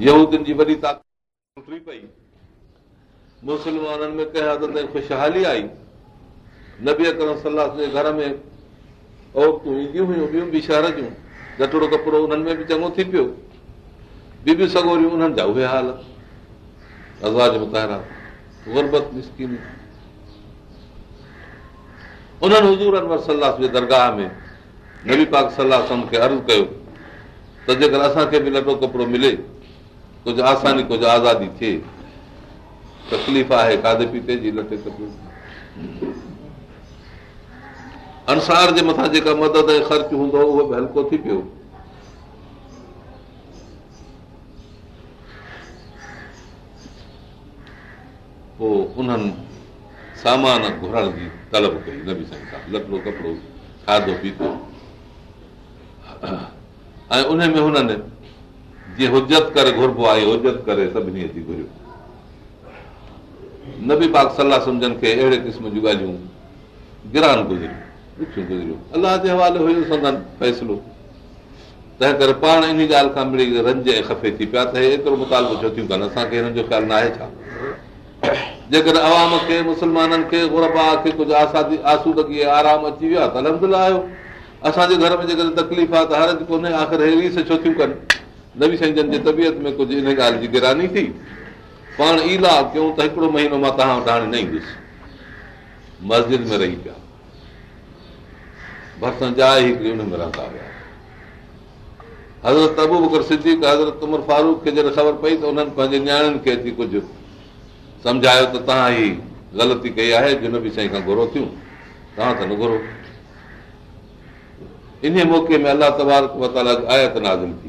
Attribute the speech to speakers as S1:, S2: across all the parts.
S1: जी वॾी ताक़त पई मुस्लमाननि में कंहिं हद ताईं ख़ुशहाली आई नबी अकरम सलाह जे घर में औरतूं ईंदियूं हुयूं ॿियूं बि शहर जूं घटड़ो कपिड़ो उन्हनि में बि चङो थी पियो बिबियूं सगोरियूं उन्हनि जा उहे हाल मुताहिरा गुरबत उन्हनि हज़ूरनि वर सलाह जे दरगाह में नबी पाक सलाह खे अर्ज़ु कयो त जेकर असांखे बि लटो कपिड़ो मिले कुझु आसानी कुझु आज़ादी थिए तकलीफ़ आहे खाधे पीते जी लटे तकलीफ़ अंसार जे मथां जेका मदद ऐं हूंदो उहो बि हल्को थी पियो पोइ उन्हनि सामान घुरण जी तलब कई न बि साईं लकिड़ो कपिड़ो खाधो पीतो ऐं उन में हुननि जीअं हुजत करे घुरबो आहे सभिनी पाक सलाह तंहिं करे पाण इन ॻाल्हि खां रंज ऐं जेकर आवाम खे मुस्लमाननि खे कुझु आसूदगी आराम अची वियो आहे त अलमज़ुला आहियो असांजे घर में जेकॾहिं तकलीफ़ आहे त हर कोन्हे छो थियूं कनि नवी साईं जन जी तबियत में कुझु इन ॻाल्हि जी गिरानी थी पाण ईला कयूं त हिकिड़ो महीनो मां तव्हां वटि हाणे न ईंदुसि मस्जिद में रही पिया हिकिड़ी रहंदा हुआ हज़रत अबू बकर हज़रत उमर फारूक खे जॾहिं ख़बर पई त उन्हनि पंहिंजे नियाणियुनि खे अची कुझु सम्झायो त तव्हां ई ग़लती कई आहे जिन बि साईं खां घुरो थियूं तव्हां त न घुरो इन मौक़े में अलाह तबारक आयत नाज़री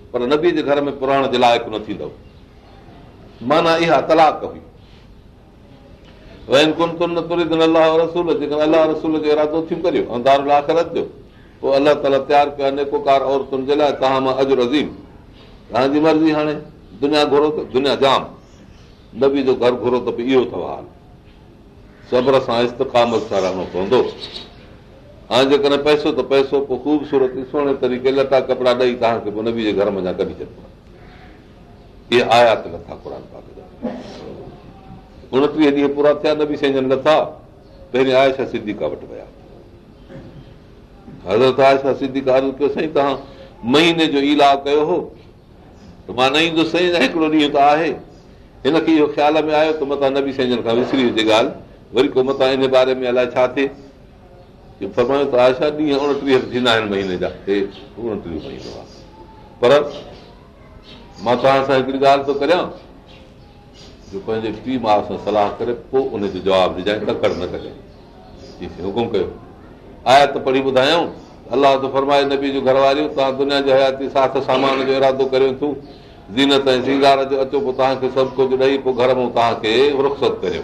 S1: पर नबी जे घर में पुराण जे लाइक़ु न थींदो माना इहा तलाक हुई वैन तुन तुरी दिन अलाह रसूल जेकॾहिं अलाह रसूल जो इरादो थी करियो ऐं दारु पोइ अलाह ताला तयारु कयो अने औरतुनि जे लाइ तव्हां मां अॼु रज़ीम तव्हांजी मर्ज़ी हाणे दुनिया घुरो त दुनिया जाम न जो घरु घुरो त बि इहो अथव हाल सब्र सां सां रहणो पवंदो हाणे जेकॾहिं पैसो त पैसो पोइ ख़ूबसूरत लटा कपिड़ा उणटीह ॾींहं कयो इलाही कयो मां न ईंदो साईं हिकिड़ो ॾींहुं आहे हिनखे इहो ख़्याल में आयो साईं जन खां विसरी हुजे ॻाल्हि वरी हिन बारे में अलाए छा थिए पर मां तव्हां सां हिकिड़ी ॻाल्हि थो कयां जो पंहिंजे पीउ माउ सां सलाह करे पोइ उनजो जवाबु ॾिजाए ॾकड़ न कजे हुकुम कयो आया त पढ़ी ॿुधायूं अलाह त फरमाए नबी जूं घर वारियूं तव्हां दुनिया जे हयाती साथ सामान जो इरादो करियूं ज़ीनत ऐं सीगार जो अचो पोइ तव्हांखे सभु कुझु ॾेई पोइ घर मां तव्हांखे रुख़त करियो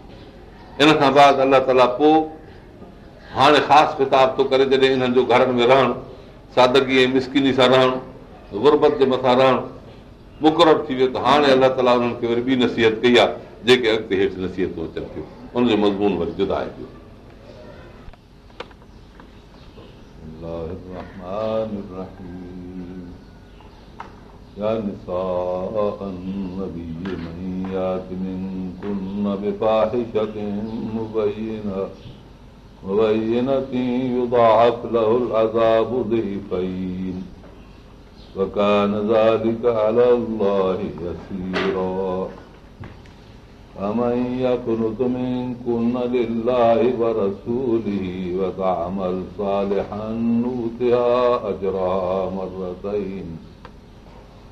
S1: इन खां अलाह ताला पोइ हाणे ख़ासि मिसकिनी सां रहणु गुरबत जे मथां रहणु मुक़ररु थी वियो त हाणे अलाह ताला उन्हनि खे मज़मून वरी जुदा الرحيم يا نساء النبي من يات منكن بفاحشة مبينة مبينة يضاعف له العذاب ضيفين
S2: وكان ذلك على الله يسيرا فمن يقنت منكن لله ورسوله وتعمل صالحا نوتها أجرها مرتين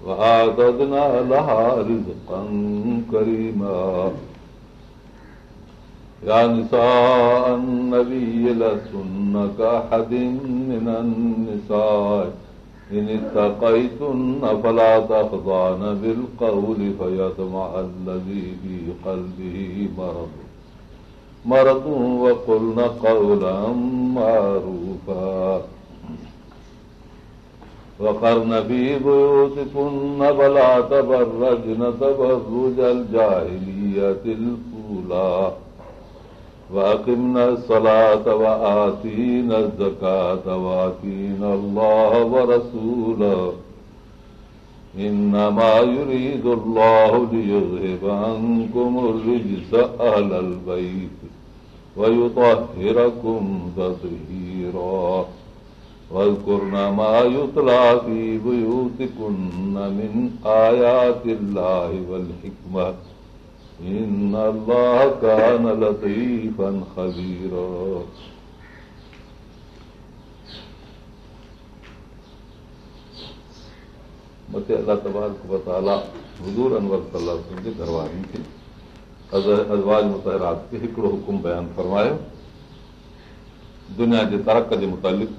S2: وأعددنا لها رزقا كريما يا نساء النبي لسن كأحد من النساء إن اتقيتن فلا تخضعن بالقول فيطمع الذي في قلبه مرض مرض وقلن قولا معروفا وقرن في بيوتكن ولا تبرجن تبرج الجاهلية الأولى وأقمنا الصلاة وآتينا الزكاة وآتينا الله ورسوله إنما يريد الله ليذهب عنكم الرجس أهل البيت ويطهركم تطهيرا हिकिड़ो हुकुम बयान फरमायो दुनिया जे तरक़ जे मुतालिक़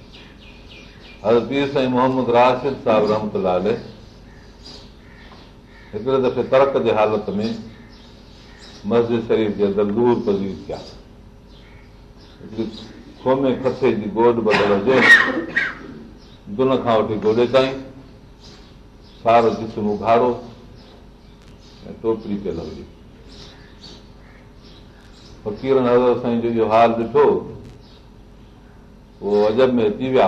S2: हज़रत पीर साईं मोहम्मद राशिद साहिब रहमत लाल हिकिड़े दफ़े तर्क जे हालत में मस्जिद शरीफ़ जे अंदरि लूर पज़ीर थिया सोमे खसे जी गोॾ बदल हुजे दुन खां वठी गोॾे ताईं सार जिस्म मुखारो ऐं टोपरी पियल हुजे फ़क़ीरनि हज़रत साईं जो इहो हाल ॾिठो उहो अजब में अची विया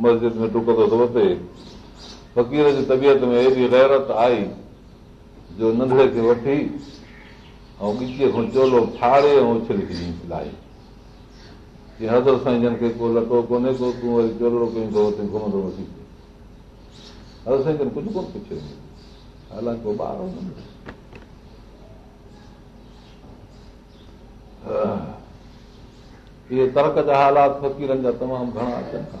S2: मस्जिद में टुकंदो थो अचे फ़कीर जी तबियत में एॾी गैरत आई जो नंढड़े खे वठी ॿिचीअ खां चोलो हज़न खे को लटो कोन्हे कोन पुछे तर्क जा हालात फ़क़ीरनि जा तमामु घणा अचनि था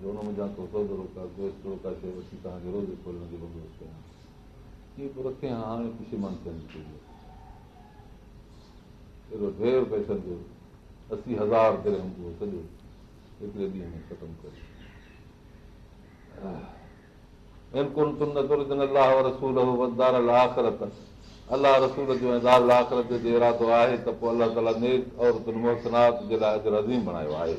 S2: जो हुन मुंहिंजा को सौदो रोका दोस्त रोका शइ वठी तव्हांखे रोज़ खोलण जो बंदोबस्तु कयां कीअं पोइ रखे हा हाणे पुशीमान थियनि अहिड़ो ढेर पैसनि जो असी हज़ार करे हूंदो सॼो हिकिड़े ॾींहं में ख़तमु कयो बिल्कुलु तुम न कर अलाह रसूल दार आख़िरत अलाह रसूल जो ऐं दार आख़िरत जो इरादो आहे त पोइ अलाह ताला नेक औरतुनि मोहसनात जे लाइ अॼु रज़ीम बणायो आहे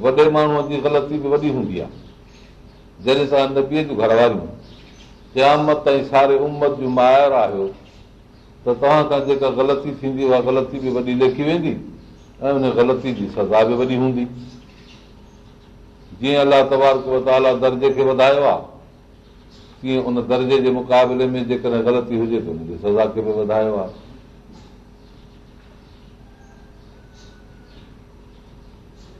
S2: वॾे माण्हूअ जी ग़लती बि वॾी हूंदी आहे जॾहिं सां नबीअ जूं घर वारियूं त्यामत ऐं सारे उमत जूं मायर आहियो त तव्हां खां जेका ग़लती थींदी उहा ग़लती बि वॾी लेखी वेंदी ऐं उन ग़लती जी सज़ा बि वॾी हूंदी जीअं अलाह तवार कयो त अला दर्जे खे वधायो आहे तीअं उन दर्जे जे मुकाबले में जेकॾहिं ग़लती हुजे त हुनजी सज़ा खे बि वधायो आहे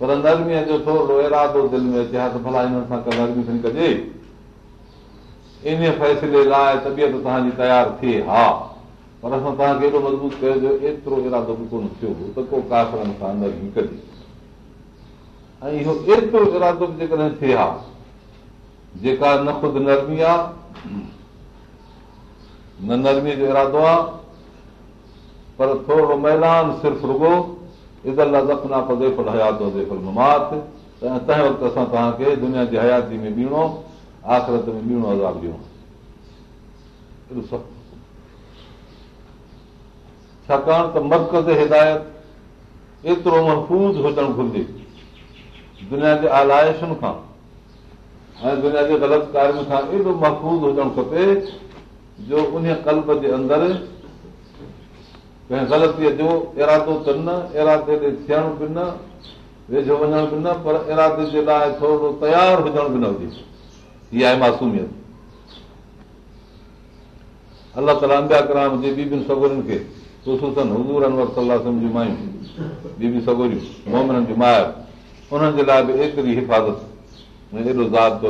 S2: पर नरमीअ जो थोरो इरादो दिलि में अचे हा त भला हिन सां नरमी खणी कजे इन फ़ैसिले लाइ तबियत तव्हांजी तयारु थिए हा पर असां तव्हांखे एॾो मज़बूत कयो जो एतिरो इरादो बि कोन थियो हो त को काफ़र सां नरमी कजे ऐं इहो एतिरो इरादो बि जेकॾहिं थिए हा जेका न ख़ुदि नरमी आहे न नरमीअ जो इरादो आहे पर थोरो मैदान सिर्फ़ु रुॻो हयाती में छाकाणि त मर्कज़ हिदायत एतिरो महफ़ूज़ हुजणु घुरिजे दुनिया जे आलाइशुनि खां ऐं दुनिया जे ग़लति कार्य महफ़ूज़ हुजणु खपे जो उन कल्ब जे अंदरि कंहिं ग़लतीअ जो इरादो न इरादे थियणु बि न वेझो वञण बि न पर इरादे जे लाइ थोरो तयारु हुजण बि न हुजे मासूमियत अलाह ताला कराइ उन्हनि जे लाइ बि हिफ़ाज़त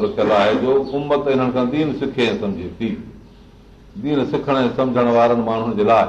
S2: रखियलु आहे जो उमत हिननि खां दीन सिखे दीन सिखण ऐं सम्झण वारनि माण्हुनि जे लाइ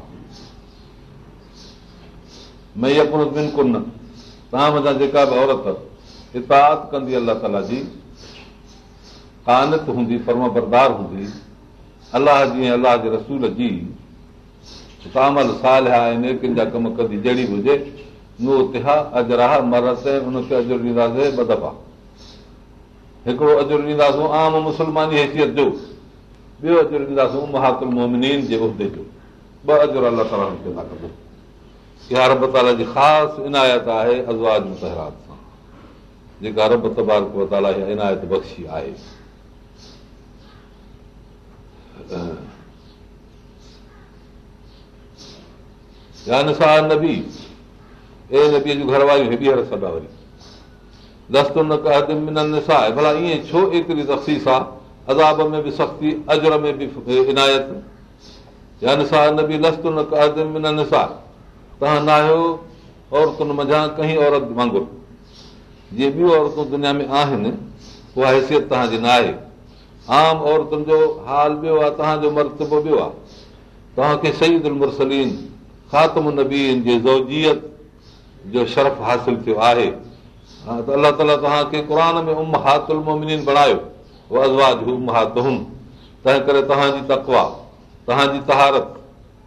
S2: मैपुर बिन कुन तव्हां मथां जेका बि औरत इताद कंदी अलाह ताला जी कानत हूंदी फर्म बरदार हूंदी अलाह जी ऐं अलाह जे रसूल जी कामल साल हा ऐं नेकिन जा कम कंदी जहिड़ी बि हुजे उहो उते हा अजर आहे मर हुनखे अजर ॾींदासीं ॿ दफ़ा हिकिड़ो अजर ॾींदासीं आम मुस्लमानी हैसियत जो ॿियो अजर ॾींदासीं महातुल मोमिनीन जे उहिदे जो ॿ अजर अलाह ताला कंदो इहा रब ताला जी ख़ासि इनायत आहे अज़वाज मुतहरात सां जेका रब तबारक वताला जी इनायत बख़्शी आहे नबी ए नबीअ जूं घरवारियूं हेॾी हर सदा वरी दस्त न कंदा भला ईअं छो एतिरी तफ़सीस आहे अदाब में बि सख़्ती अजर में बि इनायत या नसा नबी लस्त तह न आहियो दुनिया में आहिनि उहा आहे आम औरतुनि जो हाल ॿियो आहे शर्फ़ हासिल थियो आहे अलाह ताला तव्हांखे उम हा बणायोज़वाजुम तंहिं करे तव्हांजी तकवा तव्हांजी तहारत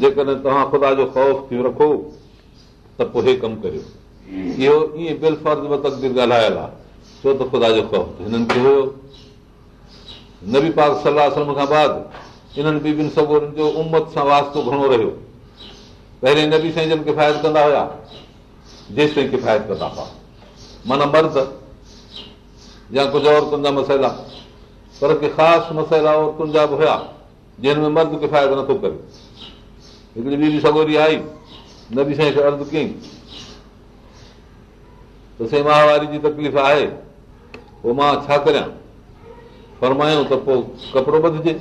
S2: जेकॾहिं तव्हां ख़ुदा जो ख़ौफ़ रखो त पोइ हे कमु करियो इहो ईअं बिल ख़ुदा जो ख़ौफ़ हिननि खे हुयो नबी पाक सलाह सलम खां बाद इन्हनि बीबियुनि सगोरनि जो उमत सां वास्तो घणो रहियो पहिरीं नबी साईं जन किफ़ायत कंदा हुया जेसि ताईं किफ़ायत कंदा हुआ माना मर्द या कुझु औरतुनि जा मसइला पर के ख़ासि मसइला औरतुनि जा बि हुया जंहिंमें मर्द किफ़ायत नथो करे हिकिड़ी ॿी बि सगोरी आई न बि साईं खे अर्ज़ कई महावारी जी तकलीफ़ आहे पोइ मां छा करियां फरमायूं त पोइ कपिड़ो जॾहिं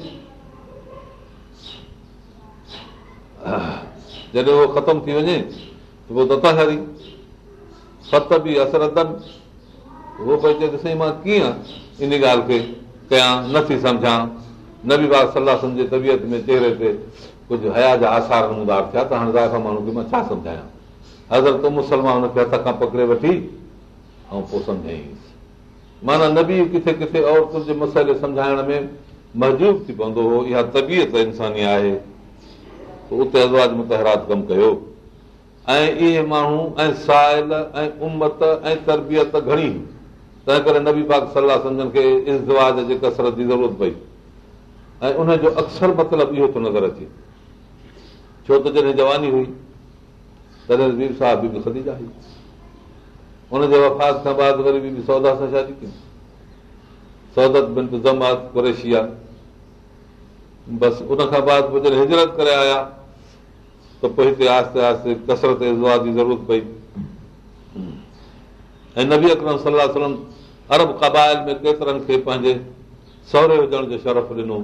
S2: उहो ख़तमु थी वञे त पोइ दता हरी सत बि असर अथनि उहो पई चए त साईं मां कीअं इन ॻाल्हि खे कयां नथी सम्झां न बि सलाह सम्झे तबियत में चहिरे ते कुझु हया जा आसार नमूदार थिया त हाणे माण्हू खे मां छा सम्झायां हज़र तो मुस्लमान खे हथ खां पकिड़े वठी ऐं पोइ सम्झाई माना नबी किथे किथे औरतुनि जे मसइले सम्झाइण में महजूब थी पवंदो हो इहा तबियत इंसानी आहे उते अज़वाज कमु कयो ऐं ऐं ऐं ऐं इहे माण्हू उमत तरबियत घणी तंहिं करे नबी पाक सलाह सम्झनि खे इज़वाज जे कसरत जी ज़रूरत पई ऐं उनजो अक्सर मतिलबु इहो थो नज़र अचे छो त जॾहिं जवानी हुई तॾहिं सौदा सां शादी कई पोइ जॾहिं हिजरत करे आया त पोइ हिते कसरत इज़वा जी ज़रूरत पई ऐं नबी अकरम सलाहु अरब क़बाइल में केतिरनि खे पंहिंजे सहुरे हुजण जो शरफ़ ॾिनो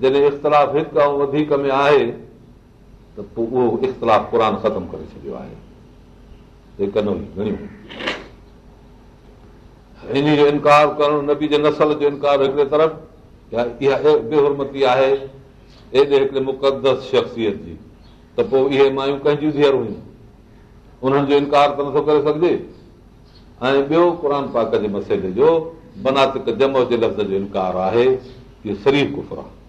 S2: जॾहिं इख़्तिलाफ़ हिकु ऐं वधीक में आहे त पोइ उहो इख़्तिलाफ़ क़ुर ख़तमु करे छॾियो आहे इन जो इनकार करणु नबी जे नसल जो इनकार हिकिड़े तरफ़ इहा बेहरमती आहे एॾे हिकिड़े मुक़दस शख़्सियत जी त पोइ इहे मायूं कंहिंजूं धीअरूं हुयूं उन्हनि जो इनकार त नथो करे सघिजे ऐं ॿियो क़ुर पाक जे मसइले जो बनातिक जमो जे लफ़्ज़ जो इनकार आहे इहो शरीफ़ आहे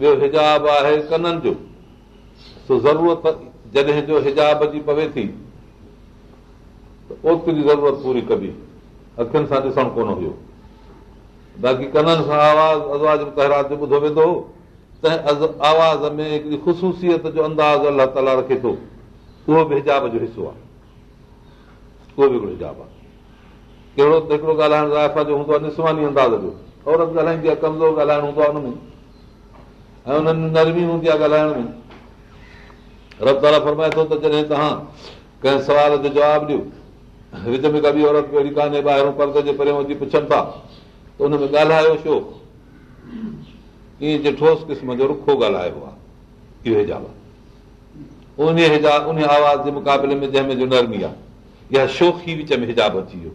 S2: ॿियो हिजाब आहे कननि जो सो ज़रूरत जॾहिं जो हिजाब जी पवे थी त ओतिरी ज़रूरत पूरी कबी अखियुनि सां ॾिसणु कोन हुयो बाक़ी कननि सां आवाज़ आवाज़ तहरात जो ॿुधो वेंदो तंहिं आवाज़ में हिकिड़ी ख़ुशूसियत जो अंदाज़ अलाह ताला रखे थो उहो बि हिजाब जो हिसो आहे उहो बि हिकिड़ो हिजाब आहे कहिड़ो त हिकिड़ो ॻाल्हाइण ज़ाइफ़ा जो हूंदो आहे निस्वानी अंदाज़ जो औरत ॻाल्हाईंदी आहे कमज़ोर ॻाल्हाइणो हूंदो आहे उनमें ऐं उन्हनि में नरमी हूंदी आहे ॻाल्हाइण में रब ताला फरमाए थो त जॾहिं तव्हां कंहिं सवाल जो जवाबु ॾियो विच में का बि ॿाहिरों पर्द जे परियों पुछनि था त उन में ॻाल्हायो छो ईअं जे ठोस क़िस्म जो रुखो ॻाल्हायो आहे इहो हिजाब आहे उन हिजाब उन आवाज़ जे मुकाबले में जंहिंमें जो नरमी आहे इहा शोखी विच में हिजाब अची वियो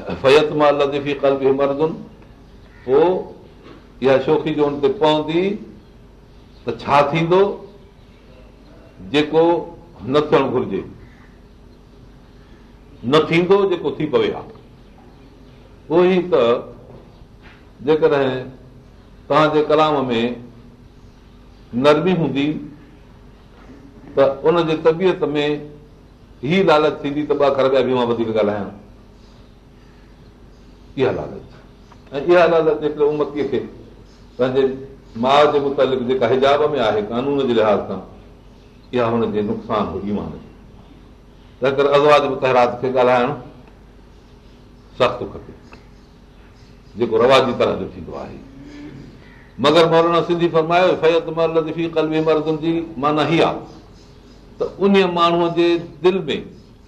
S2: फयत मां लतीफ़ी कल बि मर्दुनि पोइ इहा शोखी जो हुन ते पवंदी त छा थींदो जेको न थियणु घुरिजे न थींदो जेको थी पवे हा उहो ई त जेकॾहिं तव्हांजे कलाम में नरमी हूंदी त उनजे तबियत में ई लालच थींदी त ॿ घर ॿिया बि मां वधीक ॻाल्हायां इहा लालत ऐं इहा हिकिड़े उमतीअ खे पंहिंजे माउ जे मुतालिक़ जेका हिजाब में आहे कानून जे लिहाज़ सां इहा हुनजे नुक़सान हो ईमान हुई मां हुनजी मुतहरात खे ॻाल्हाइणु सख़्तु खपे जेको रवाजी तरह जो थींदो आहे मगर मौलाना सिंधी फरमायो फैदमी मरदम जी माना आहे त उन माण्हूअ जे दिलि में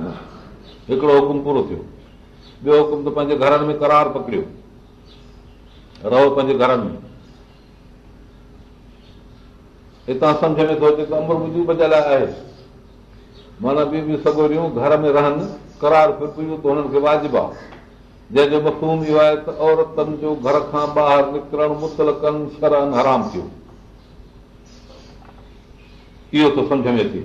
S2: हिकिड़ो हुकुम पूरो थियो ॿियो हुकुम त पंहिंजे घरनि में करार पकड़ियो रहो पंहिंजे घरनि में हितां सम्झ में थो अचे त अमर मुंहिंजी जे आहे माना ॿियूं ॿियूं सगोरियूं घर में रहनि करार फिकियूं त हुननि खे वाजिबु आहे जंहिंजो मसूम इहो आहे त औरतनि जो घर खां ॿाहिरि निकिरणु मुतल कनि शरनि हराम थियो इहो थो सम्झ में अचे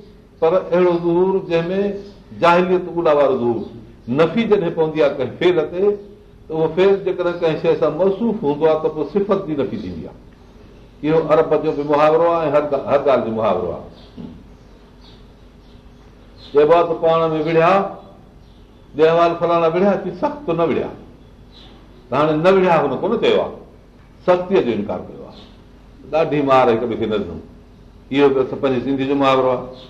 S2: पर अहिड़ो ज़ूर जंहिंमें जाहिलियत जाहिरीता वारो ज़ूर नफ़ी जॾहिं पवंदी आहे कंहिं फेल ते त उहो फेल जेकॾहिं कंहिं शइ सां मसूफ़ हूंदो आहे त पोइ सिफ़त जी नफ़ी थींदी आहे इहो अरब जो बि मुहावरो आहे ऐं हर ॻाल्हि जो मुहावरो आहे चइबो आहे त पाण में विड़िया देवाल फलाणा विढ़िया की सख़्तु न विढ़िया त हाणे न विढ़िया हुन कोन चयो आहे सख़्तीअ जो इनकार कयो आहे ॾाढी मार हिक ॿिए खे न ॾिनो इहो बि पंहिंजी सिंधी जो मुहावरो आहे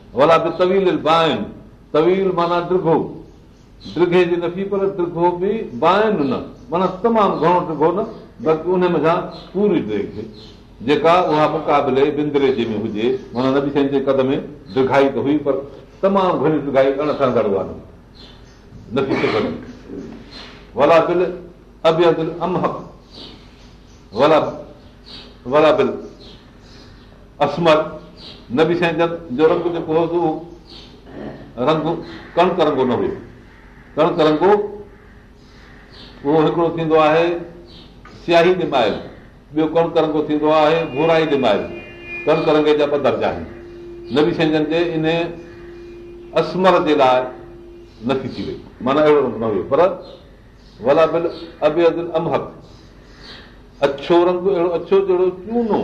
S2: वला बि तवील बाहिनि तवील माना ड्रिघो ड्रिघे जी नफ़ी पर ड्रिघो बि बाहिनि न माना तमामु घणो ड्रिघो न बल्कि जेका उहा मुक़ाबले बिंदरे जे में हुजे माना नबी साईं जे कद में ड्रिघाई त हुई पर तमामु घणी ड्रिघाई अण खणंदड़ वारी नफ़ी थो कनि वला बिल अबियल वला वला बिल असमर साईं जो रंग जेको रंग कणक रंगो न हुयो कणक रंगो उहो हिकिड़ो थींदो आहे सियामल ॿियो कणक रंगो थींदो आहे भोराई निमाइल कणक रंग जा ॿ दर्जा आहिनि नबी संजन जे इन असमर जे लाइ नथी थी वई माना अहिड़ो रंग न हुयो पर वला बिल अबे अमहक अछो रंग अहिड़ो अछो जहिड़ो चूनो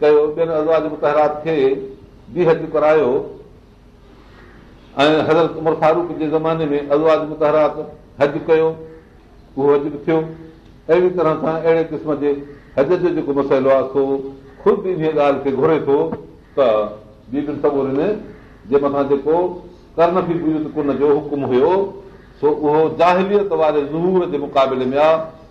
S2: कयो ॿियनि अज़वाज मुतहरात खे बि करायो ऐं हज़रत उमर फारूक जे ज़माने में अज़वाज मुतहरात हज कयो उहो हज बि थियो अहिड़ी तरह सां अहिड़े क़िस्म जे हज जो जेको मसइलो आहे सो ख़ुदि इन ॻाल्हि खे घुरे थो त जी बि सबुर जे मथां जेको करण कुन जो हुकुम हुयो सो उहो जाहिलियत वारे ज़हूर जे मुक़ाबले में आहे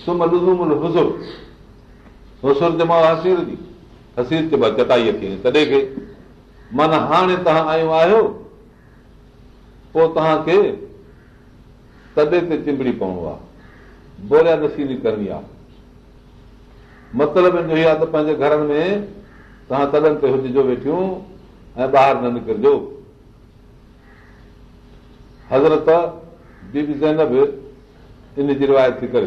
S2: चटाईअ माना हाणे तव्हां आयो आहियो पोइ तव्हांखे तॾहिं ते चिंबड़ी पवणो आहे बोरिया नशीली करणी आहे मतिलबु इहो आहे त पंहिंजे घरनि में तव्हां तॾनि ते हुजो वेठियूं ऐं ॿाहिरि न निकिरजो हज़रत बीबी ज़ैनब इन जी रिवायत थी करे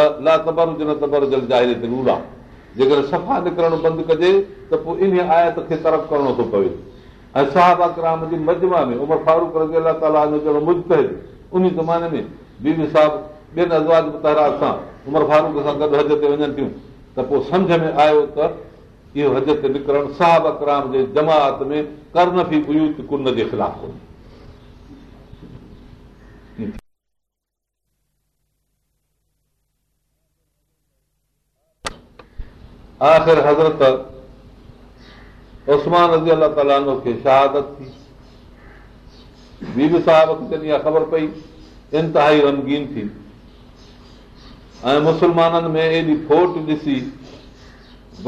S2: जेकर सफ़ा निकिरणु बंदि कजे त पोइ इन आयत खे तरफ़ करणो थो पवे ऐं जहिड़ो अहिड़ो उन ज़माने में ॿियनि अज़वाज तहरा सां उमर फारूक सां गॾु हज ते वञनि थियूं त पोइ सम्झ में आयो त इहो हज ते निकिरणु साहबा अकराम जे जमात में कर नाहे आख़िर हज़रत उस्मान रज़ी अला ताला खे शहादत थी बीबी साहिब खे इहा ख़बर पई इंतिहाई रमगीन थी ऐं मुस्लमाननि में एॾी फोट ॾिसी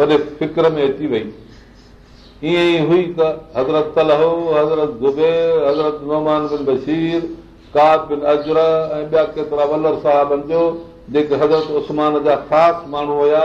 S2: वॾे फिक्र में अची वई ईअं ई हुई त हज़रत तलहो हज़रत ज़ुबेर हज़रत नुमान बिन बशीर काब बिन अजर ऐं ॿिया केतिरा वलर साहिबनि जो जेके हज़रत उस्मान जा ख़ासि माण्हू हुया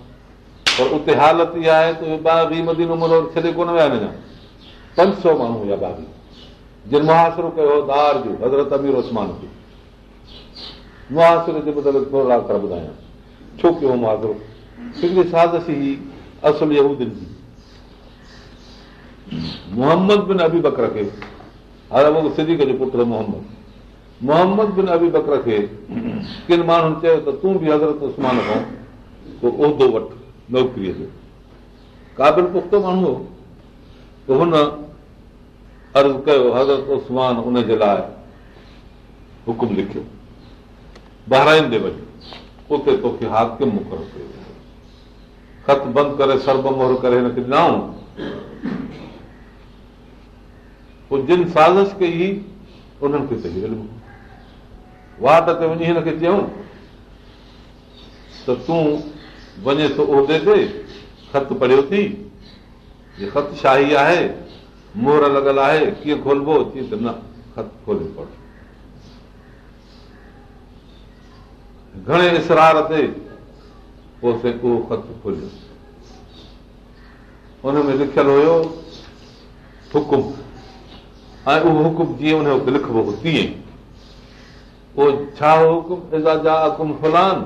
S2: उते हालत इहा आहे मुआरे छो कयो मोहम्मद बिन अबी बकर खे पुट मोहम्मद बिन अबी बकर खे किन माण्हुनि चयो त तूं बि हज़रत उसमान खो उहि नौकरीअ जो काबिल पुख़्तो माण्हू हो त हुन अर्ज़ कयो हरत उसमान हुकुम लिखियो बहिराईंदे वञी उते हाक बंदि करे सरबमोर करे हिनखे ॾियऊं पोइ जिन साज़िश कई उन्हनि खे सही हलूं वाट ते वञी हिनखे चयूं त तूं वञे थो उहिदे ते ख़त पढ़ियो थी ख़त शाही आहे मोर लॻल आहे कीअं खोलबो त न ख़त खोले पढ़ घणे इसरार ते पोइ उहो ख़त खोलियो हुन में लिखियलु हुयो हुकुम ऐं उहो हुकुम जीअं उन वक़्तु लिखबो तीअं पोइ छा हुकुम खोलान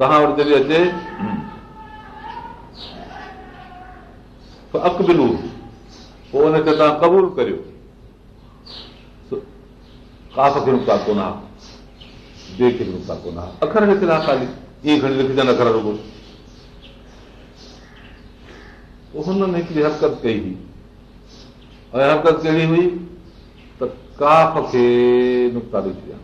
S2: तव्हां वटि जॾहिं अचे अकबिलू पोइ हुनखे तव्हां क़बूल करियो काफ़ खे नुक़्ता कोन ॿिए खे नुक़्ता कोन अखर खे अखर रुगो हुननि हिकिड़ी हरकत कई हुई ऐं हरकत कहिड़ी हुई त काफ़ खे नुक़्ता ॾिठी आहे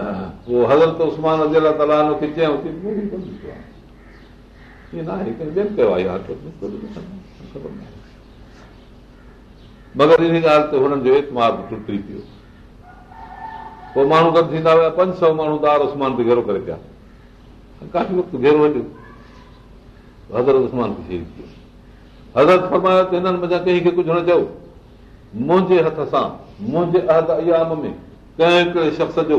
S2: उहो हज़रत उस्मान अजला ताला मगर इन ॻाल्हि ते हुननि जो एतमाद टुटी पियो पोइ माण्हू गॾु थींदा हुआ पंज सौ माण्हू दार उस्मान ते घेरो करे पिया काफ़ी वक़्तु घेरो हज़रत उस्मान खे शहीद कयो हज़रत फरमायो त हिननि मथां कंहिंखे कुझु न चओ मुंहिंजे हथ सां मुंहिंजे अहद में कंहिं हिकिड़े शख़्स जो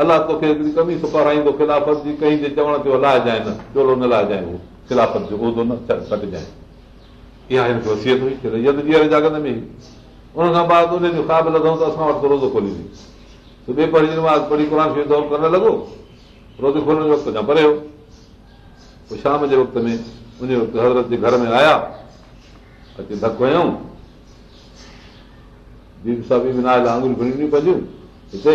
S2: अलाह तोखे हिकिड़ी कमी सुपाराईंदो ख़िलाफ़त जी कई जे चवण ते लाहिजांइ न चोलो न लाहिजांइ न कटिजांइ वटि रोज़ो करणु लॻो रोज़ो खोलण वक़्त हो पोइ शाम जे वक़्त में उन वक़्तु हज़रत जे घर में आया अची धक वयूं साफ़ आंगुरियूं भुलणियूं पवंदियूं हिते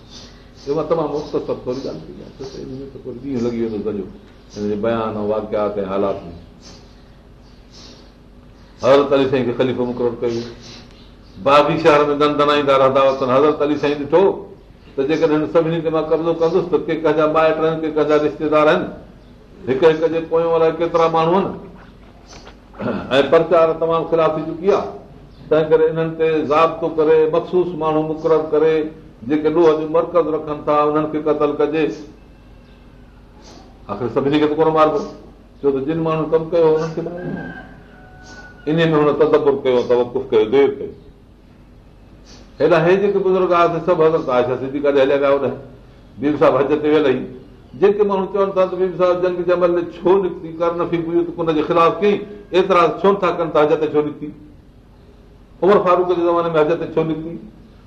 S2: हज़रत अली हज़रत अली सभिनी खे मां कब्ज़ो कंदुसि त के कंहिंजा माइट आहिनि के कंहिंजा रिश्तेदार आहिनि हिकु पोयां केतिरा माण्हू आहिनि ऐं चुकी आहे तंहिं करे ज़ाब्तो करे मखसूस माण्हू मुक़ररु करे जेके ॾोह जो मर्कज़ रखनि था उन्हनि खे क़तल कजे आख़िर सभिनी खे त कोन मारबो छो त जिन माण्हू कमु कयो इन में हुन तदबुर कयो त वकुफ़ कयो देरि कयो हेॾा हे जेके बुज़ुर्ग आहे त सभु हज़रत आहे छा सिधी काॾे हलिया विया होॾे बीब साहिबु हज ते वियल आहिनि जेके माण्हू चवनि था त बीब साहिबु जंग जे छो निकिती कर न थी जे ख़िलाफ़ कई एतिरा छो था कनि त हज ते छो निकिती फारूक जे ज़माने में हज ते छो निकिती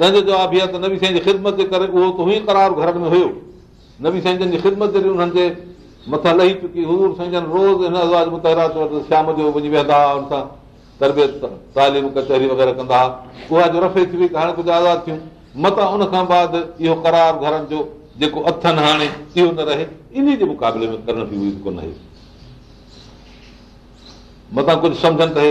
S2: करार घर में
S1: वटि शाम जो वेहंदा तरबियत तालीम कचहरी कंदा जो रफे थी वई कुझु आज़ादु थियूं उनखां इहो करार घरनि जो जेको अथनि हाणे इन जे मुक़ाबले में करण जी कोन्हे मता कुझु समुझनि पए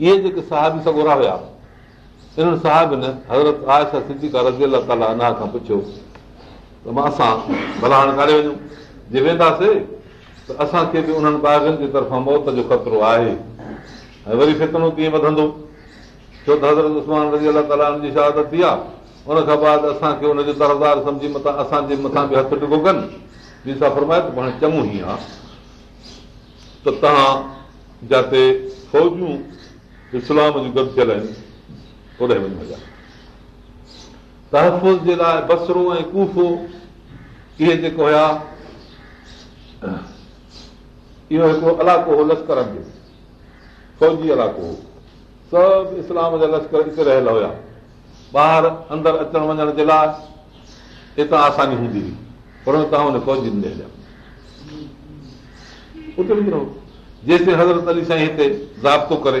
S1: इहे जेके साहिब खां पुछियो त असांखे बि उन्हनि बागनि जे तरफां ख़तरो आहे ऐं वरी फितनो कीअं वधंदो छो त हज़रत उस्मान रज़ी अला ताला जी शहादत थी आहे उन खां बाद असांखे दरदार चङो त तव्हां जिते इस्लाम जूं गॾु थियल आहिनि जे लाइ बसरो ऐं कूफ़ो इहे जेको हुया इहो हिकिड़ो इलाइक़ो हो लश्करनि जो फ़ौजी इलाइक़ो हो सभु इस्लाम जा लश्कर हिते रहियल हुया ॿाहिरि अंदरि अचण वञण जे लाइ हितां आसानी हूंदी हुई पर तव्हां हुन फौजी वञो जेसिताईं हज़रत अली साईं हिते ज़ाब्तो करे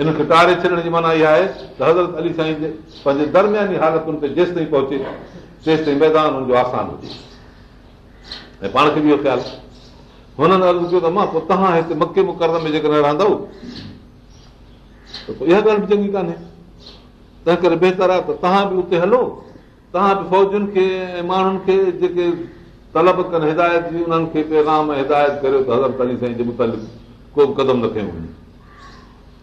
S1: हिनखे टारे छॾण जी माना इहा आहे त हज़रत अली साईं जे पंहिंजे दरमियानी हालतुनि ते जेसि ताईं पहुचे तेसि ताईं मैदान हुनजो आसान हुजे ऐं पाण खे बि इहो ख़्यालु हुननि अर्ज़ु कयो त मां पोइ तव्हां हिते मके मुकरम में जेकॾहिं रहंदव त पोइ इहा ॻाल्हि बि चङी कान्हे तंहिं करे बहितर आहे त तव्हां बि उते हलो तव्हां बि फौजन खे ऐं माण्हुनि खे जेके तलब कनि हिदायत जी उन्हनि खे पैगाम हिदायत करियो त हज़रत अली साईं जे मुतालिक़ को बि कदम न खयो वञे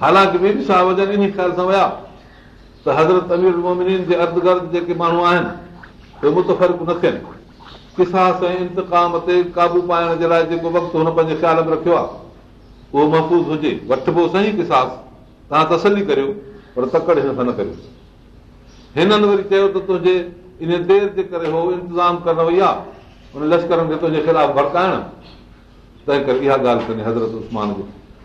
S1: हालांकि ॿिए बि साहिब जन इन ख़्याल सां विया त हज़रत अमीर जे गर्द जेके माण्हू आहिनि उहे न थियनि किसास ऐं इंतकाम ते काबू पाइण जे लाइ जेको वक़्तु हुन पंहिंजे ख़्याल में रखियो आहे उहो महफ़ूज़ हुजे वठिबो सही किसास तव्हां तसली करियो पर तकड़ हिन सां न करियो हिननि वरी चयो त तुंहिंजे इन देरि जे करे उहो इंतज़ाम करणु वई आहे उन लश्करनि खे तुंहिंजे ख़िलाफ़ु भड़काइण तंहिं करे इहा ॻाल्हि कंदे हज़रत उस्मान जी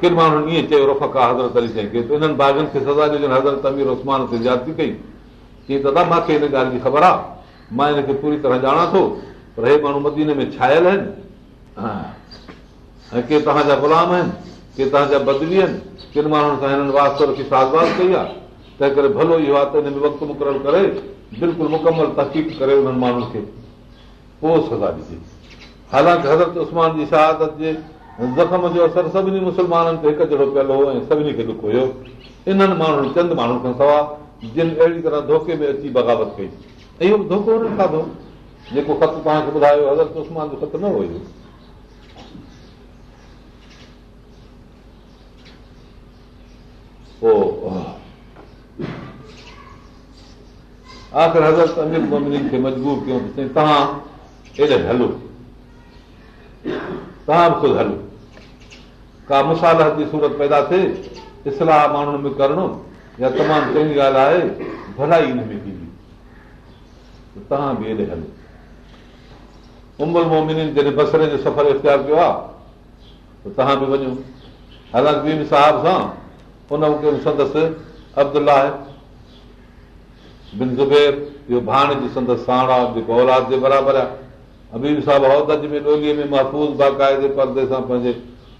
S1: किन माण्हुनि ईअं चयो रफ़ा हज़रत अली साईं खे खे त इन्हनि बाग़नि सज़ा ॾिजनि हज़रत अमीर उस्मान ते कई चई दादा मूंखे हिन ॻाल्हि जी ख़बर आहे मां हिनखे पूरी तरह ॼाणा थो पर हे माण्हू मदीने में छायल आहिनि ऐं के तव्हांजा ग़ुलाम आहिनि के तव्हांजा बदिली आहिनि किन माण्हुनि सां हिननि रखी कई आहे
S2: तंहिं करे भलो इहो आहे त हिन में वक़्तु मुक़ररु करे बिल्कुलु मुकमल तहक़ीक़ करे उन्हनि माण्हुनि खे पोइ सजा ॾिजे हालांकि हज़रत उस्मान जी शहादत जे ज़ख़म जो असरु सभिनी मुस्लमाननि ते हिकु जहिड़ो पियल हो ऐं सभिनी खे ॾुख हुयो इन्हनि माण्हुनि चंद माण्हुनि खां सवाइ जिन अहिड़ी तरह धोके में अची बगावत कई ऐं इहो धोखो खाधो जेको ख़त तव्हांखे ॿुधायो हज़रत उस्मान जो ख़त न हुयो आख़िर हज़रत अमीर खे मजबूर कयूं तव्हां बि ख़ुदि हलो का मुसालत जी सूरत पैदा थिए इस्लाह माण्हुनि में ॻाल्हि आहे तव्हां जॾहिं बसर जो सफ़र इख़्तियारु कयो आहे त तव्हां बि वञो हालांकि वीम साहिब सां संदसि ज़ुबेर इहो भाणे जेको औलाद जे बराबरि आहे में ॾोलीअ में महफ़ूज़ बाक़ाइदे परदे सां पंहिंजे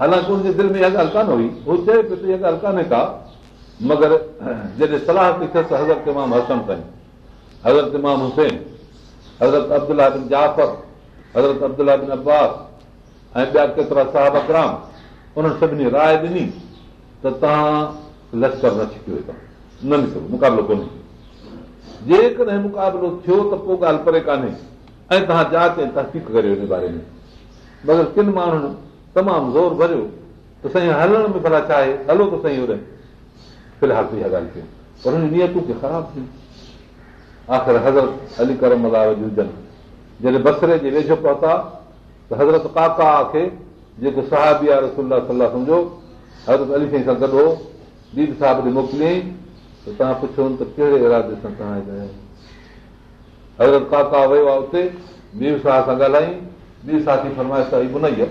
S2: हालांकि हुनजे दिलि में इहा ॻाल्हि कान हुई हू चए पियो त इहा ॻाल्हि कान्हे का मगर जॾहिं सलाह थी थियसि हज़रत इमाम हसन कयूं हज़रत इमाम हुसैन हज़रत अब्दुला बिन जाफ़र हज़रत अब्दुला बिन अब्बास ऐं ॿिया केतिरा अकराम उन्हनि सभिनी राय ॾिनी त तव्हां लश्कर न छिकियो न निकिरो मुक़ाबिलो कोन्हे जेकॾहिं मुक़ाबिलो थियो त पोइ ॻाल्हि परे कान्हे ऐं तव्हां जा कंहिं तहक़ीक़ करियो हिन बारे में मगर किन माण्हुनि तमामु ज़ोर भरियो त साईं हलण में भला छा आहे हलो त साईं फिलहाल त इहा ॻाल्हि कयूं पर हुन नियतूं नीयतूं ख़राब थियूं आख़िर हज़रत अली करम करमला जॾहिं बसरे जे वेझो पहुता त हज़रत काका खे जेको साहिबी आहे रसोल सलाह सम्झो हज़रत अली साईं सां गॾु हो बीर साहिब खे मोकिलियईं त तव्हां पुछो कहिड़े इरादे सां तव्हां हज़रत काका वियो आहे उते बीर साह सां ॻाल्हाई बीर साह जी फरमाइश बुनई आहे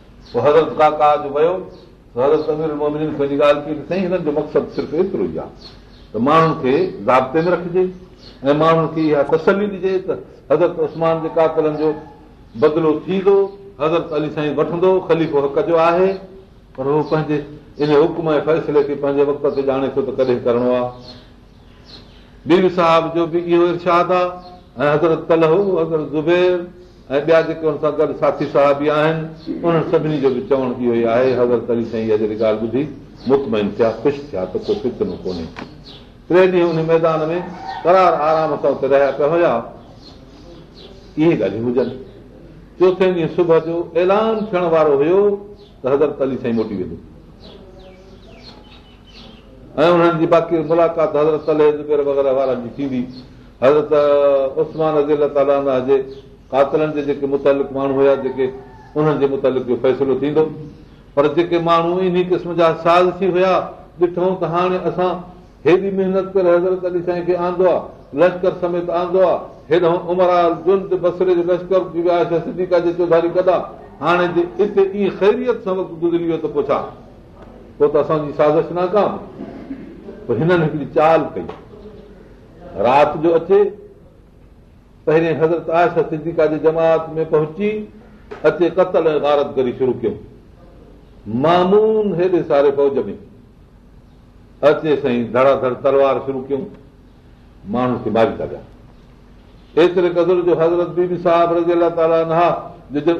S2: पोइ हज़रत वियो मोमिन ॻाल्हि कई साईं हिननि जो मक़सदु सिर्फ़ु एतिरो ई आहे त माण्हुनि खे ज़ाब्ते में रखिजे ऐं माण्हुनि खे इहा तसली ॾिजे त हज़रत उस्मान जे कातलनि जो बदिलो थींदो हज़रत अली साईं वठंदो ख़लीफ़ो हक़ जो आहे पर हू पंहिंजे इन हुकुम हुकम फ़ैसिले खे पंहिंजे वक़्त ते ॼाणे थो त कॾहिं करिणो आहे बीर साहिब जो बि इहो इराद आहे ऐं हज़रत हज़रत ज़ुबेर ऐं ॿिया जेके साथी साहबी आहिनि सभिनी जो बि चवणु इहो आहे हज़रत अलीमन थिया ख़ुशि थिया रहिया पिया इहे चोथे ॾींहुं सुबुह जो ऐलान थियण वारो हुयो त हज़रत अली साईं मोटी वेंदो हज़रत वारनि जी थींदी ताला ताल कातलनि जे जेके मुतालिक माण्हू हुया जेके उन्हनि जे मुतालिक जो फ़ैसिलो थींदो पर जेके माण्हू इन क़िस्म जा साज़शी हुया ॾिठो त हाणे असां हेॾी महिनत करे हज़रत अली साईं खे आंदो आहे लश्कर समेत आंदो आहे हेॾो उमिरा वक़्तु गुज़री वियो त पुछा पोइ त असांजी साज़िश न पोइ हिननि हिकिड़ी चाल कई राति जो अचे पहिरें हज़रत आयश सिद्दीका जी जमात में पहुची अचे कतल ऐं करी शुरू कयूं मामून हेॾे सारे फ़ौज में अचे साईं धड़ाधड़ तलवार शुरू कयूं माण्हू खे मारी जॾहिं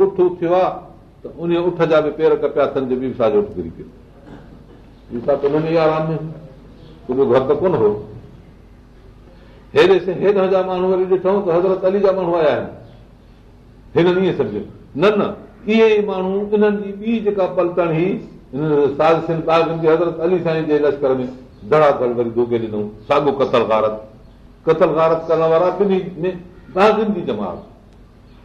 S2: उठ थियो आहे त उन उठ जा बि पेर कपिया थनी साहिब जो घरु त कोन हो हेॾा माण्हू वरी ॾिठो त हज़रत अली जा माण्हू आया आहिनि न न इहे पलटणी हज़रत अली साईं जे लश्कर में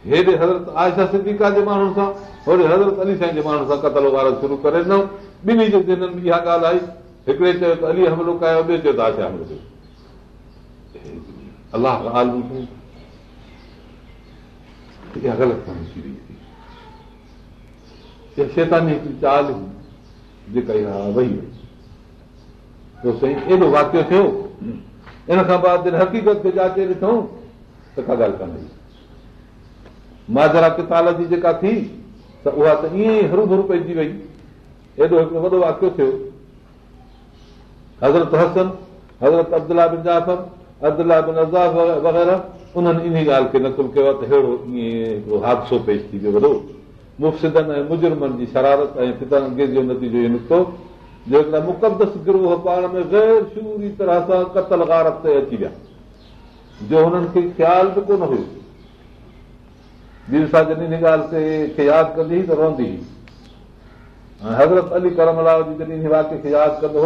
S2: हेॾे हज़रत आयशा सिद्दीका जे माण्हुनि सां हज़रत अली साईं जे माण्हुनि सां कतल वक शुरू करे ॾिनऊं आई हिकिड़े चयो हमिलो कयो त आशा हमिलो कयो त का ॻालताल जी जेका थी हरू भरू पइजी वई एॾो हिकिड़ो वॾो वाकियो थियो हज़रत हसन हज़रत जाफ़र हादसो पेश थी हज़रत अली करमला खे यादि कंदो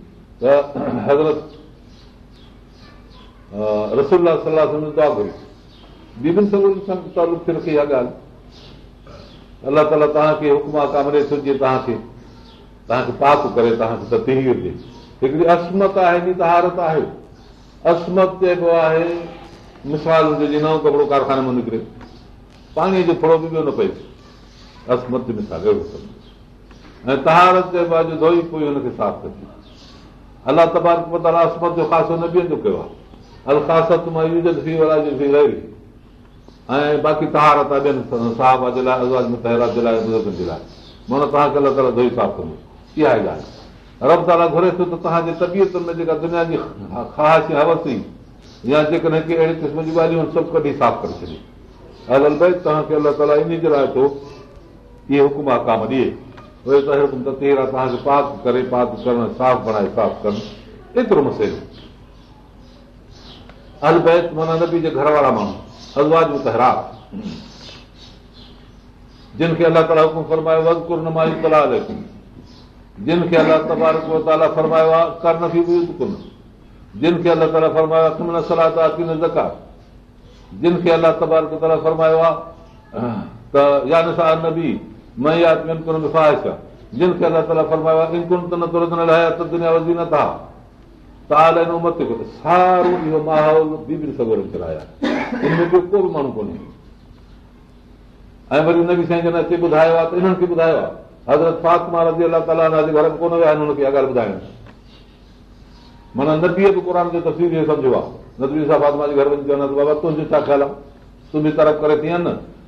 S2: तालुक थी रखी अलाह ताला तव्हांखे तव्हांखे पाक करे हिकिड़ी अस्मत आहे अस्मत चइबो आहे मिसाल हुजे नओं कपिड़ो कारखाने मां निकिरे पाणीअ जो थोरो बि ॿियो न पए अहिड़ो ऐं तहारत चइबो आहे साफ़ कजे अलाह तबा जो न बीहंदो कयो आहे अलाही ऐं घुरे थो तव्हांजे तबियत में जेका दुनिया जी ख़्वाहिश हवाई या जेकॾहिं अगरि भई तव्हांखे अलाह जे लाइ थो इहे हुकुम आ काम ॾिए وہ ظاہر ہمت 13 16 پاک کرے پاک کرنا صاف بنائے صاف کرنا ایک رو م سے اللہ بیت مولانا نبی کے گھر والا مانو اذواج مطہرات جن کے اللہ تعالی حکم فرمایا ذکر نماز تلاوت جن کے اللہ تبارک و تعالی فرمایا کرنا فی وضو جن کے اللہ تعالی فرمایا قمنا الصلوات و الذکر جن کے اللہ تبارک و تعالی فرمایا تو یاد صحاب نبی میں یاتم القران دفاع جن کا اللہ تعالی فرمایا ان کو تن کرو دن الحیات ودنیہ و دینہ تام تالنم مت کہ سارو یوما او بیبر صبر کرایا ان کو کوئی مان کو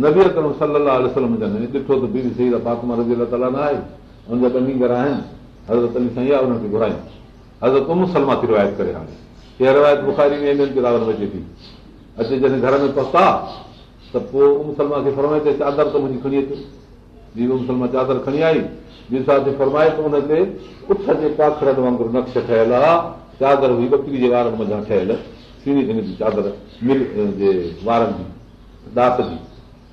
S2: नवीर सलाह ॾिठो सही अला ताला न हज़रत उम सलमा थी रिवायत करे हाणे जॾहिं घर में पहुता त पोइ चादर मुंहिंजी खणी आई फरमाए तुख जे पाखरनि वांगुरु नक्श ठहियलु आहे चादर हुई वकली जे वारनि जी चादर जी दात जी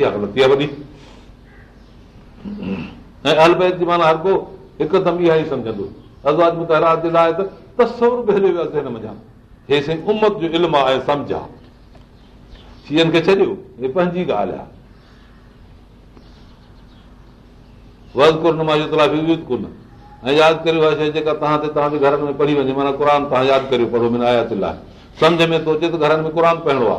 S2: इहा ग़लती आहे वॾी ऐं अलबैत जी माना हर को हिकदमि इहा ई सम्झंदो अज़वाज में जे लाइ त तस्वुर बि हले वियासीं हिन मञा हे साईं उमत जो इल्मु आहे सम्झ आहे सीअनि खे छॾियो हे पंहिंजी ॻाल्हि आहे वध कुर नुमा इहो तलाफ़ी कोन ऐं यादि करियो आहे जेका तव्हां ते तव्हांजे घरनि में पढ़ी वञे माना क़ुर तव्हां यादि करियो पढ़ो मिना आयात लाइ सम्झ में थो अचे त घरनि में क़ुर आहे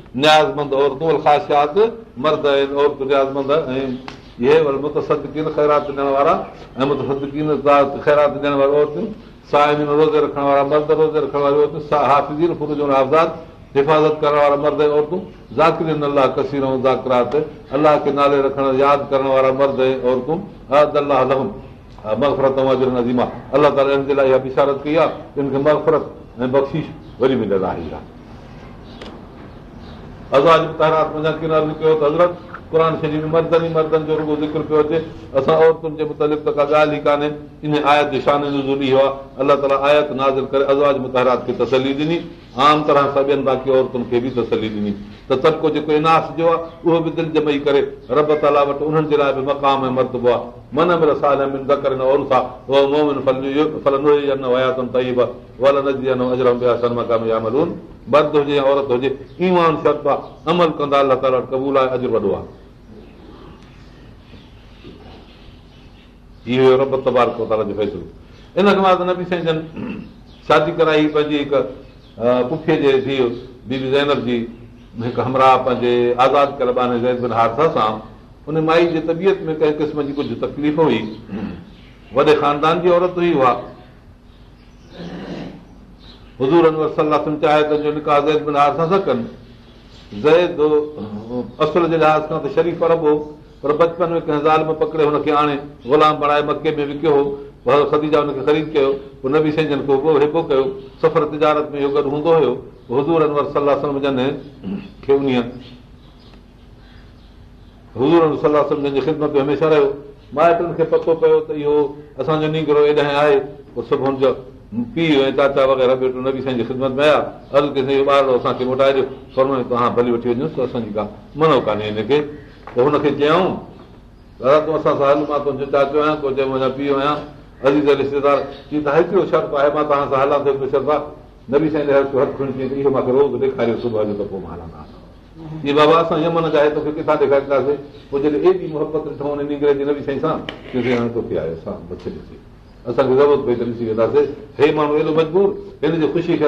S2: अलाह खे नाले रखण यादि करण वारा मर्द ऐं अलाह बिशारत कई आहे इनखे मफ़रत ऐं बख़्शीश वरी मिलियल आहे अज़ा मुतरात किनार कयो त हज़रत क़ुर शरीफ़ मर्दनि ई मर्दनि जो रुगो ज़िक्र पियो अचे असां औरतुनि जे मुतालिक़ त का ॻाल्हि ई कान्हे इन आयत आयात शान जो ॾींहुं आहे अलाह ताला आयत नाज़ करे अज़ाज़ मुतहरात खे तसली ॾिनी आम तरह सां ॿियनि बाक़ी औरतुनि खे बि तसली ॾिनी त तबिको जेको इनास जो आहे उहो बि दिलि जमी करे रब ताला वटि उन्हनि जे लाइ बि मक़ाम ऐं من आहे मन में रसाल में ज़कर न औरत आहे उहो मोमिन फलनि वयातुनि तईब वलनि अजरम ॿिया मर्द हुजे या औरत हुजे ईमान शर्त आहे अमल कंदा अलाह ताला वटि क़बूल आहे अजर वॾो आहे इहो रब तबार कोताल जो फ़ैसिलो इन खां बाद न साईं जन शादी कराई पंहिंजी हिकु हमराह पंहिंजे उन माई जे तबियत में कंहिं क़िस्म जी कुझु तकलीफ़ हुई वॾे ख़ानदान जी औरत हुई उहा सां कनि जे लिहाज़ खां त शरीफ़ अरब हो पर बचपन में ज़ाल में पकिड़े गुलाम बणाए मके में विकियो ख़रीद कयो सफ़र गॾु हूंदो हुयो हमेशह रहियो माइटनि खे पतो पियो त इहो असांजो आहे पीउ चाचा ख़िदमत में आया असांखे मोटाए ॾियो पर भली वठी असांजी का मनो कान्हे हिनखे पोइ हुनखे चयऊं चाचो मुंहिंजा पीउ आहियां अलीज़ रिश्तेदार चई तव्हां हिकिड़ो शर्त आहे मां तव्हां सां हलां थो नबी साईं मूंखे रोज़ु ॾेखारियो सुबुह जो मन चाहे तोखे किथां ॾेखारींदासीं पोइ जॾहिं एॾो मजबूर हिन जी ख़ुशी खे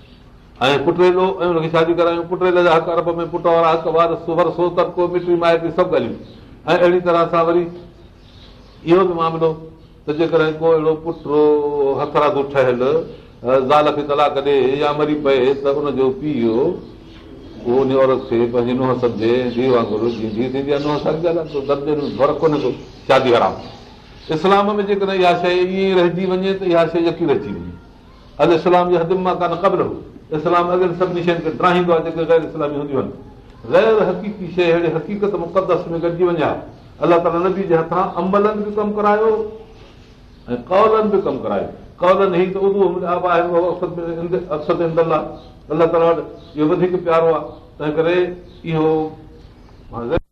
S2: ऐं हुनखे शादी करायूं सभु ॻाल्हियूं ऐं अहिड़ी तरह सां वरी इहो जेकॾहिं को अहिड़ो पुटु ठहियलु इस्लाम में जेकॾहिं रहिजी वञे मां कान इस्लाम अॻियां सभिनी शयुनि खे ड्राहींदो आहे जेके गैर इस्लामी हूंदियूं आहिनि गैर हक़ीक़ी शइ हक़ीक़त मुक़दस में गॾजी वञा अलाह ताला नबी जे हथां अंबलनि बि कमु करायो ऐं कौलनि बि कमु करायो कौलनि त उर्दू आहे अलाह ताला वटि इहो वधीक प्यारो आहे तंहिं करे इहो